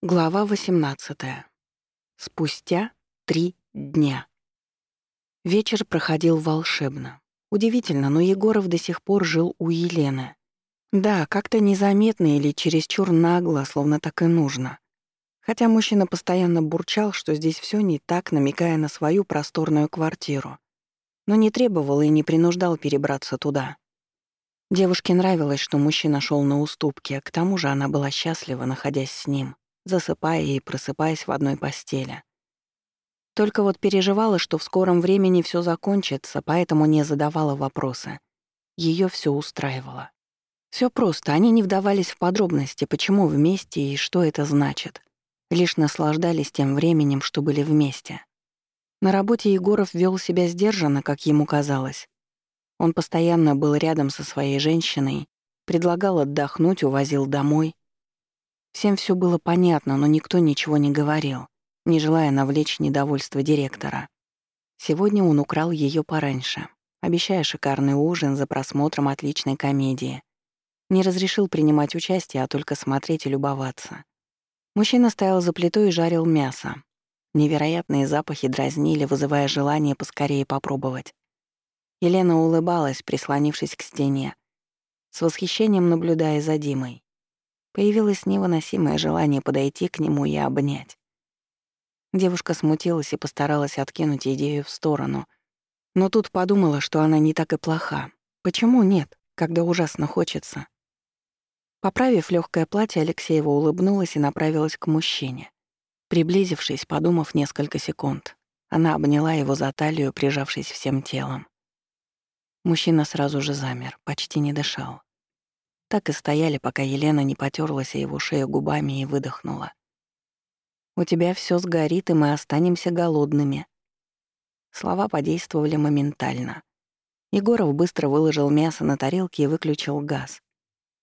Глава 18. Спустя три дня. Вечер проходил волшебно. Удивительно, но Егоров до сих пор жил у Елены. Да, как-то незаметно или чересчур нагло, словно так и нужно. Хотя мужчина постоянно бурчал, что здесь все не так, намекая на свою просторную квартиру. Но не требовал и не принуждал перебраться туда. Девушке нравилось, что мужчина шел на уступки, а к тому же она была счастлива, находясь с ним засыпая и просыпаясь в одной постели. Только вот переживала, что в скором времени все закончится, поэтому не задавала вопросы. Ее все устраивало. Все просто, они не вдавались в подробности, почему вместе и что это значит. Лишь наслаждались тем временем, что были вместе. На работе Егоров вел себя сдержанно, как ему казалось. Он постоянно был рядом со своей женщиной, предлагал отдохнуть, увозил домой, Всем все было понятно, но никто ничего не говорил, не желая навлечь недовольство директора. Сегодня он украл ее пораньше, обещая шикарный ужин за просмотром отличной комедии. Не разрешил принимать участие, а только смотреть и любоваться. Мужчина стоял за плитой и жарил мясо. Невероятные запахи дразнили, вызывая желание поскорее попробовать. Елена улыбалась, прислонившись к стене, с восхищением наблюдая за Димой. Появилось невыносимое желание подойти к нему и обнять. Девушка смутилась и постаралась откинуть идею в сторону. Но тут подумала, что она не так и плоха. Почему нет, когда ужасно хочется? Поправив легкое платье, Алексеева улыбнулась и направилась к мужчине. Приблизившись, подумав несколько секунд, она обняла его за талию, прижавшись всем телом. Мужчина сразу же замер, почти не дышал. Так и стояли, пока Елена не потёрлась о его шею губами и выдохнула. «У тебя всё сгорит, и мы останемся голодными». Слова подействовали моментально. Егоров быстро выложил мясо на тарелке и выключил газ.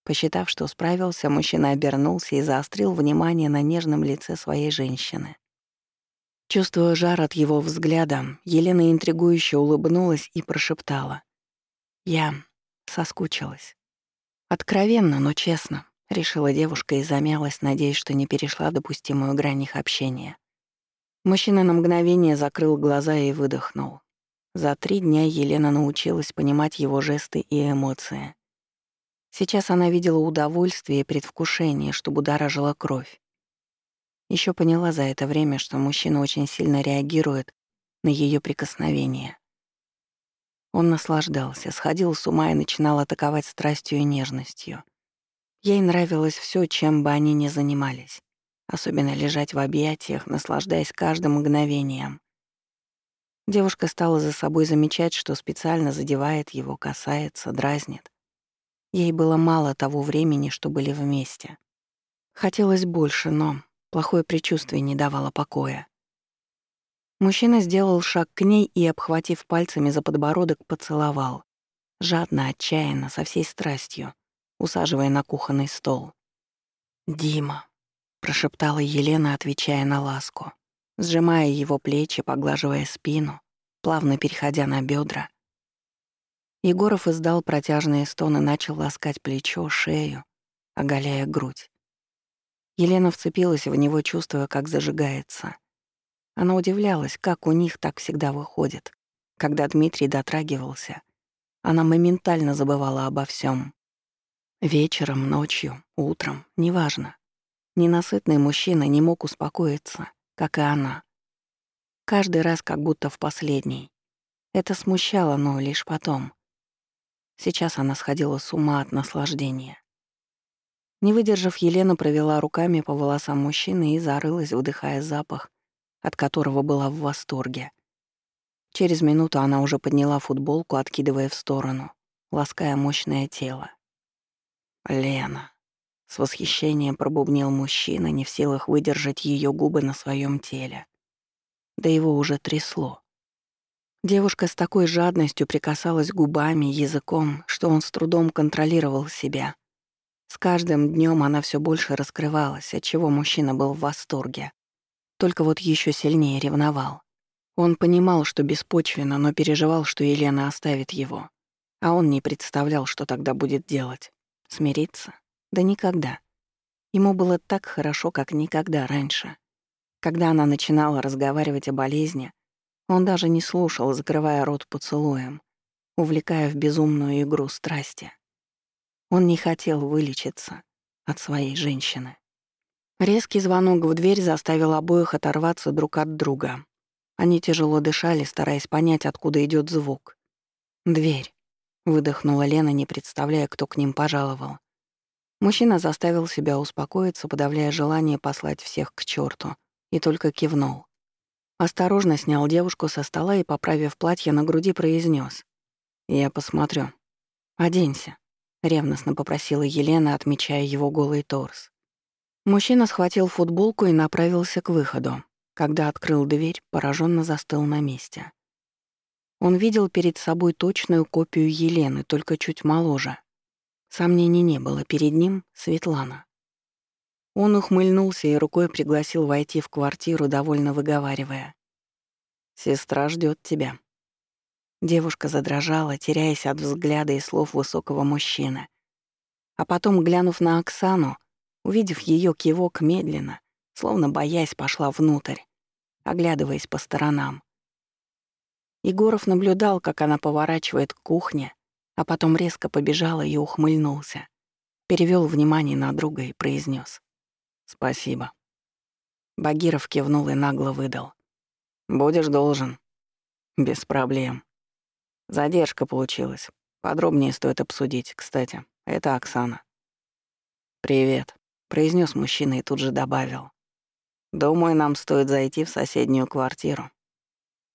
Посчитав, что справился, мужчина обернулся и заострил внимание на нежном лице своей женщины. Чувствуя жар от его взгляда, Елена интригующе улыбнулась и прошептала. «Я соскучилась». Откровенно, но честно, решила девушка и замялась, надеясь, что не перешла допустимую грань их общения. Мужчина на мгновение закрыл глаза и выдохнул. За три дня Елена научилась понимать его жесты и эмоции. Сейчас она видела удовольствие и предвкушение, чтобы будоражила кровь. Еще поняла за это время, что мужчина очень сильно реагирует на ее прикосновение. Он наслаждался, сходил с ума и начинал атаковать страстью и нежностью. Ей нравилось все, чем бы они ни занимались, особенно лежать в объятиях, наслаждаясь каждым мгновением. Девушка стала за собой замечать, что специально задевает его, касается, дразнит. Ей было мало того времени, что были вместе. Хотелось больше, но плохое предчувствие не давало покоя. Мужчина сделал шаг к ней и, обхватив пальцами за подбородок, поцеловал. Жадно, отчаянно, со всей страстью, усаживая на кухонный стол. «Дима», — прошептала Елена, отвечая на ласку, сжимая его плечи, поглаживая спину, плавно переходя на бедра. Егоров издал протяжные стоны, начал ласкать плечо, шею, оголяя грудь. Елена вцепилась в него, чувствуя, как зажигается — она удивлялась, как у них так всегда выходит. Когда Дмитрий дотрагивался, она моментально забывала обо всем. Вечером, ночью, утром, неважно. Ненасытный мужчина не мог успокоиться, как и она. Каждый раз как будто в последний. Это смущало, но лишь потом. Сейчас она сходила с ума от наслаждения. Не выдержав, Елена провела руками по волосам мужчины и зарылась, вдыхая запах, от которого была в восторге. Через минуту она уже подняла футболку, откидывая в сторону, лаская мощное тело. «Лена», — с восхищением пробубнил мужчина, не в силах выдержать ее губы на своем теле. Да его уже трясло. Девушка с такой жадностью прикасалась губами, языком, что он с трудом контролировал себя. С каждым днем она все больше раскрывалась, от чего мужчина был в восторге. Только вот еще сильнее ревновал. Он понимал, что беспочвенно, но переживал, что Елена оставит его. А он не представлял, что тогда будет делать. Смириться? Да никогда. Ему было так хорошо, как никогда раньше. Когда она начинала разговаривать о болезни, он даже не слушал, закрывая рот поцелуем, увлекая в безумную игру страсти. Он не хотел вылечиться от своей женщины. Резкий звонок в дверь заставил обоих оторваться друг от друга. Они тяжело дышали, стараясь понять, откуда идет звук. «Дверь», — выдохнула Лена, не представляя, кто к ним пожаловал. Мужчина заставил себя успокоиться, подавляя желание послать всех к черту, и только кивнул. Осторожно снял девушку со стола и, поправив платье на груди, произнес: «Я посмотрю. Оденься», — ревностно попросила Елена, отмечая его голый торс. Мужчина схватил футболку и направился к выходу. Когда открыл дверь, пораженно застыл на месте. Он видел перед собой точную копию Елены, только чуть моложе. Сомнений не было, перед ним — Светлана. Он ухмыльнулся и рукой пригласил войти в квартиру, довольно выговаривая. «Сестра ждет тебя». Девушка задрожала, теряясь от взгляда и слов высокого мужчины. А потом, глянув на Оксану, — Увидев ее кивок медленно, словно боясь, пошла внутрь, оглядываясь по сторонам. Егоров наблюдал, как она поворачивает к кухне, а потом резко побежала и ухмыльнулся. Перевел внимание на друга и произнес: «Спасибо». Багиров кивнул и нагло выдал. «Будешь должен». «Без проблем». Задержка получилась. Подробнее стоит обсудить, кстати. Это Оксана. «Привет», произнес мужчина и тут же добавил. «Думаю, нам стоит зайти в соседнюю квартиру.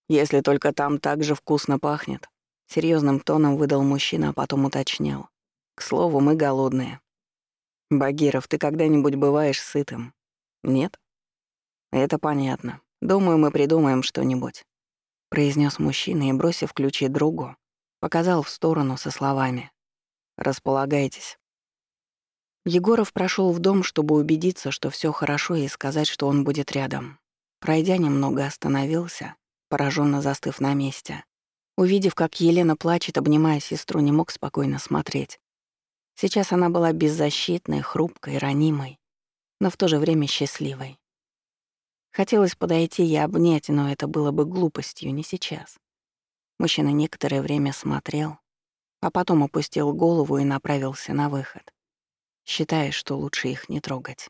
Если только там так же вкусно пахнет». Серьезным тоном выдал мужчина, а потом уточнил. «К слову, мы голодные». «Багиров, ты когда-нибудь бываешь сытым?» «Нет?» «Это понятно. Думаю, мы придумаем что-нибудь», — произнес мужчина и, бросив ключи другу, показал в сторону со словами. «Располагайтесь». Егоров прошел в дом, чтобы убедиться, что все хорошо, и сказать, что он будет рядом. Пройдя немного, остановился, пораженно застыв на месте. Увидев, как Елена плачет, обнимая сестру, не мог спокойно смотреть. Сейчас она была беззащитной, хрупкой, ранимой, но в то же время счастливой. Хотелось подойти и обнять, но это было бы глупостью, не сейчас. Мужчина некоторое время смотрел, а потом опустил голову и направился на выход. считая, что лучше их не трогать.